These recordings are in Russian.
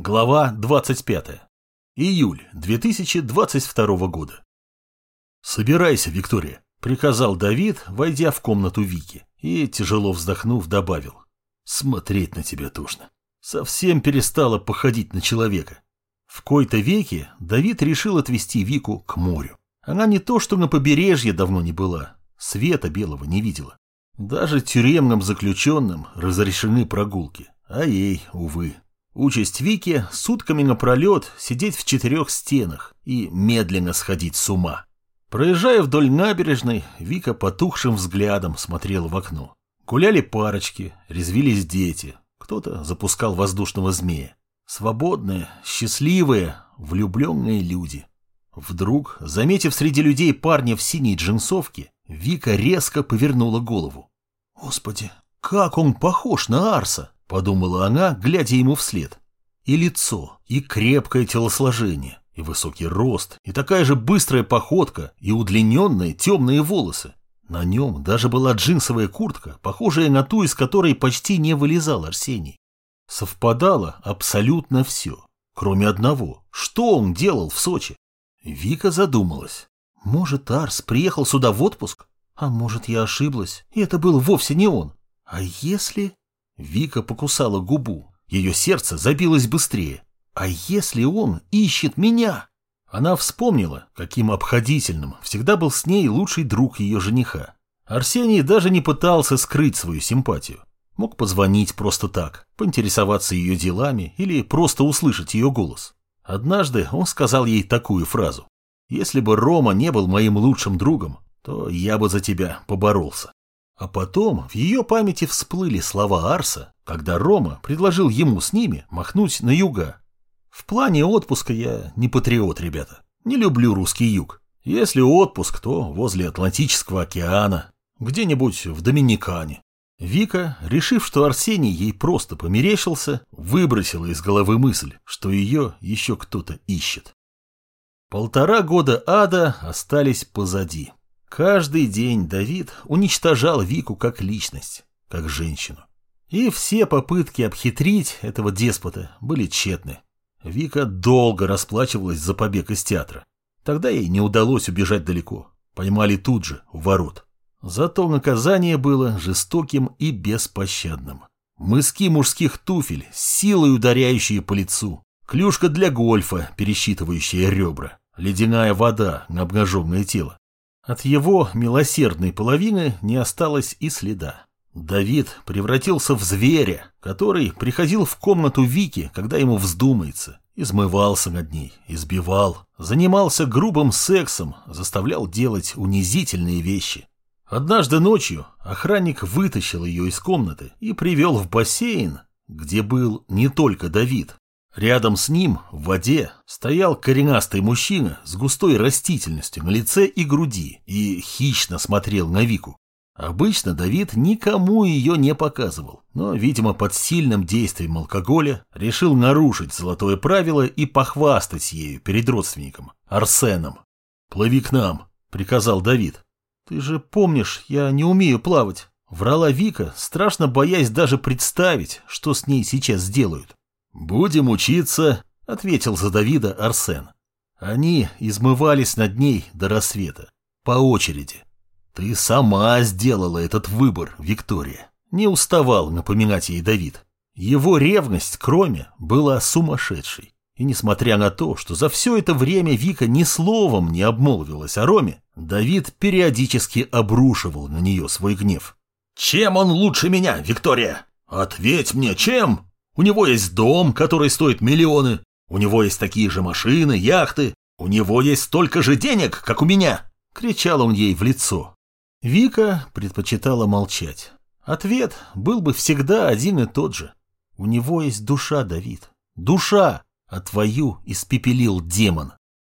Глава 25. Июль 2022 года. «Собирайся, Виктория», — приказал Давид, войдя в комнату Вики, и, тяжело вздохнув, добавил. «Смотреть на тебя тошно. Совсем перестала походить на человека». В кои-то веке Давид решил отвезти Вику к морю. Она не то что на побережье давно не была, света белого не видела. Даже тюремным заключенным разрешены прогулки, а ей, увы. Участь Вики сутками напролет сидеть в четырех стенах и медленно сходить с ума. Проезжая вдоль набережной, Вика потухшим взглядом смотрела в окно. Гуляли парочки, резвились дети, кто-то запускал воздушного змея. Свободные, счастливые, влюбленные люди. Вдруг, заметив среди людей парня в синей джинсовке, Вика резко повернула голову. «Господи, как он похож на Арса!» Подумала она, глядя ему вслед. И лицо, и крепкое телосложение, и высокий рост, и такая же быстрая походка, и удлиненные темные волосы. На нем даже была джинсовая куртка, похожая на ту, из которой почти не вылезал Арсений. Совпадало абсолютно все, кроме одного. Что он делал в Сочи? Вика задумалась. Может, Арс приехал сюда в отпуск? А может, я ошиблась, и это был вовсе не он? А если... Вика покусала губу. Ее сердце забилось быстрее. А если он ищет меня? Она вспомнила, каким обходительным всегда был с ней лучший друг ее жениха. Арсений даже не пытался скрыть свою симпатию. Мог позвонить просто так, поинтересоваться ее делами или просто услышать ее голос. Однажды он сказал ей такую фразу. «Если бы Рома не был моим лучшим другом, то я бы за тебя поборолся». А потом в ее памяти всплыли слова Арса, когда Рома предложил ему с ними махнуть на юга. В плане отпуска я не патриот, ребята. Не люблю русский юг. Если отпуск, то возле Атлантического океана, где-нибудь в Доминикане. Вика, решив, что Арсений ей просто померещился, выбросила из головы мысль, что ее еще кто-то ищет. Полтора года ада остались позади. Каждый день Давид уничтожал Вику как личность, как женщину. И все попытки обхитрить этого деспота были тщетны. Вика долго расплачивалась за побег из театра. Тогда ей не удалось убежать далеко. Поймали тут же, у ворот. Зато наказание было жестоким и беспощадным. Мыски мужских туфель, силой ударяющие по лицу. Клюшка для гольфа, пересчитывающая ребра. Ледяная вода на обнаженное тело. От его милосердной половины не осталось и следа. Давид превратился в зверя, который приходил в комнату Вики, когда ему вздумается, измывался над ней, избивал, занимался грубым сексом, заставлял делать унизительные вещи. Однажды ночью охранник вытащил ее из комнаты и привел в бассейн, где был не только Давид, Рядом с ним, в воде, стоял коренастый мужчина с густой растительностью на лице и груди и хищно смотрел на Вику. Обычно Давид никому ее не показывал, но, видимо, под сильным действием алкоголя решил нарушить золотое правило и похвастать ею перед родственником, Арсеном. «Плыви к нам», — приказал Давид. «Ты же помнишь, я не умею плавать», — врала Вика, страшно боясь даже представить, что с ней сейчас сделают. «Будем учиться», — ответил за Давида Арсен. Они измывались над ней до рассвета, по очереди. «Ты сама сделала этот выбор, Виктория», — не уставал напоминать ей Давид. Его ревность к Роме была сумасшедшей. И несмотря на то, что за все это время Вика ни словом не обмолвилась о Роме, Давид периодически обрушивал на нее свой гнев. «Чем он лучше меня, Виктория? Ответь мне, чем?» У него есть дом, который стоит миллионы. У него есть такие же машины, яхты. У него есть столько же денег, как у меня!» Кричал он ей в лицо. Вика предпочитала молчать. Ответ был бы всегда один и тот же. У него есть душа, Давид. Душа, а твою испепелил демон.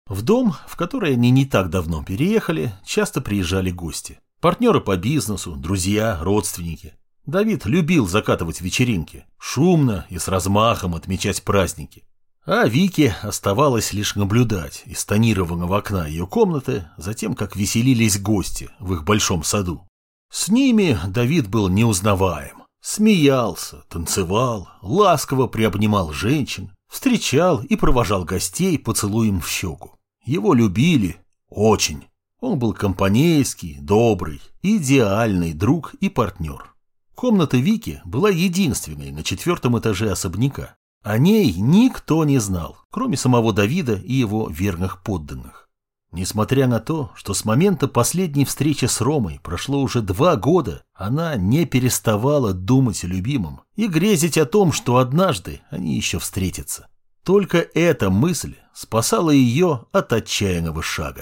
В дом, в который они не так давно переехали, часто приезжали гости. Партнеры по бизнесу, друзья, родственники. Давид любил закатывать вечеринки, шумно и с размахом отмечать праздники. А Вике оставалось лишь наблюдать из тонированного окна ее комнаты за тем, как веселились гости в их большом саду. С ними Давид был неузнаваем. Смеялся, танцевал, ласково приобнимал женщин, Встречал и провожал гостей поцелуем в щеку. Его любили очень. Он был компанейский, добрый, идеальный друг и партнер. Комната Вики была единственной на четвертом этаже особняка. О ней никто не знал, кроме самого Давида и его верных подданных. Несмотря на то, что с момента последней встречи с Ромой прошло уже два года, она не переставала думать о любимом и грезить о том, что однажды они еще встретятся. Только эта мысль спасала ее от отчаянного шага.